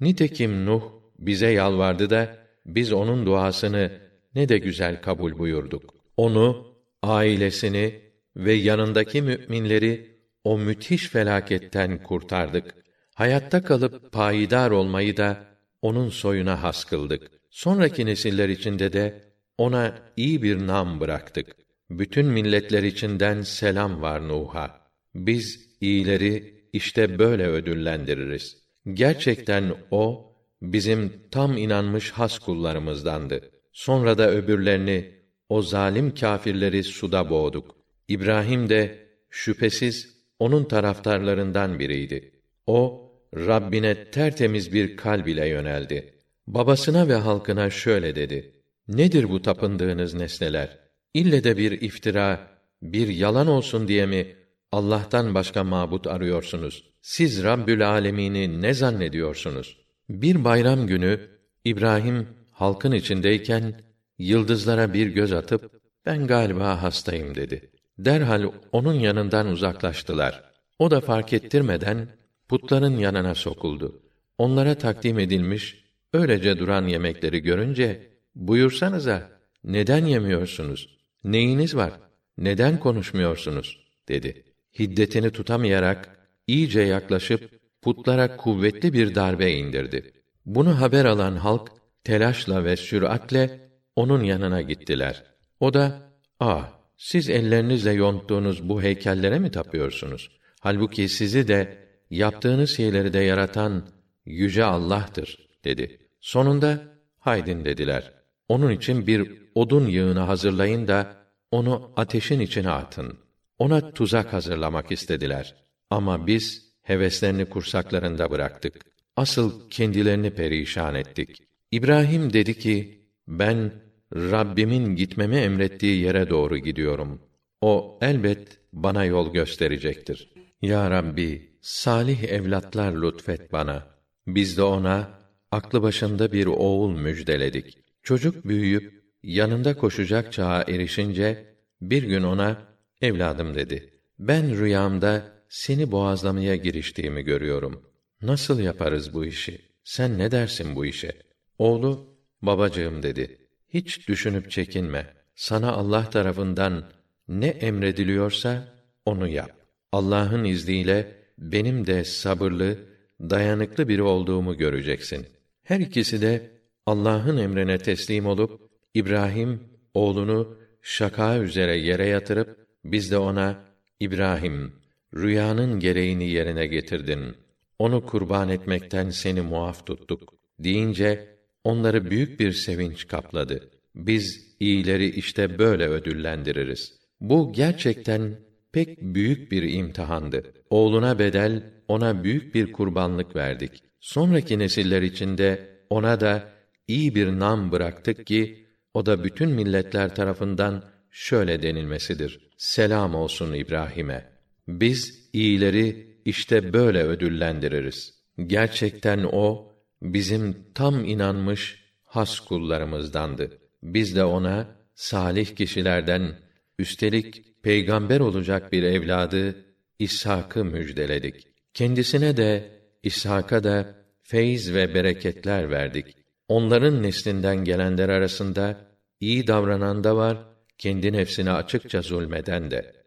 Nitekim Nuh bize yalvardı da biz onun duasını ne de güzel kabul buyurduk. Onu, ailesini ve yanındaki müminleri o müthiş felaketten kurtardık. Hayatta kalıp payidar olmayı da onun soyuna has kıldık. Sonraki nesiller içinde de ona iyi bir nam bıraktık. Bütün milletler içinden selam var Nuh'a. Biz iyileri işte böyle ödüllendiririz. Gerçekten o bizim tam inanmış has kullarımızdandı. Sonra da öbürlerini o zalim kâfirleri suda boğduk. İbrahim de şüphesiz onun taraftarlarından biriydi. O Rabbine tertemiz bir kalb ile yöneldi. Babasına ve halkına şöyle dedi: Nedir bu tapındığınız nesneler? İlle de bir iftira, bir yalan olsun diye mi Allah'tan başka mabut arıyorsunuz? Siz Rabbül Alemini ne zannediyorsunuz? Bir bayram günü İbrahim halkın içindeyken yıldızlara bir göz atıp ben galiba hastayım dedi. Derhal onun yanından uzaklaştılar. O da fark ettirmeden putların yanına sokuldu. Onlara takdim edilmiş öylece duran yemekleri görünce buyursanıza neden yemiyorsunuz? Neyiniz var? Neden konuşmuyorsunuz? dedi. Hiddetini tutamayarak iyice yaklaşıp putlara kuvvetli bir darbe indirdi. Bunu haber alan halk telaşla ve süratle onun yanına gittiler. O da, "Ah, siz ellerinizle yonttuğunuz bu heykellere mi tapıyorsunuz? Halbuki sizi de yaptığınız şeyleri de yaratan yüce Allah'tır." dedi. Sonunda, "Haydin." dediler. Onun için bir odun yığını hazırlayın da onu ateşin içine atın. Ona tuzak hazırlamak istediler. Ama biz heveslerini kursaklarında bıraktık. Asıl kendilerini perişan ettik. İbrahim dedi ki, ben Rabbimin gitmemi emrettiği yere doğru gidiyorum. O elbet bana yol gösterecektir. Ya Rabbi, salih evlatlar lütfet bana. Biz de ona aklı başında bir oğul müjdeledik. Çocuk büyüyüp yanında koşacak çağa erişince bir gün ona evladım dedi. Ben rüyamda seni boğazlamaya giriştiğimi görüyorum. Nasıl yaparız bu işi? Sen ne dersin bu işe? Oğlu, babacığım dedi. Hiç düşünüp çekinme. Sana Allah tarafından ne emrediliyorsa onu yap. Allah'ın izniyle benim de sabırlı, dayanıklı biri olduğumu göreceksin. Her ikisi de Allah'ın emrine teslim olup İbrahim oğlunu şaka üzere yere yatırıp biz de ona İbrahim rüyanın gereğini yerine getirdin. Onu kurban etmekten seni muaf tuttuk deyince onları büyük bir sevinç kapladı. Biz iyileri işte böyle ödüllendiririz. Bu gerçekten pek büyük bir imtihandı. Oğluna bedel ona büyük bir kurbanlık verdik. Sonraki nesiller içinde ona da iyi bir nam bıraktık ki o da bütün milletler tarafından şöyle denilmesidir. Selam olsun İbrahim'e. Biz iyileri işte böyle ödüllendiririz. Gerçekten o bizim tam inanmış has kullarımızdandı. Biz de ona salih kişilerden üstelik peygamber olacak bir evladı İshak'ı müjdeledik. Kendisine de İshak'a da feyz ve bereketler verdik. Onların neslinden gelenler arasında iyi davranan da var, kendi nefsine açıkça zulmeden de.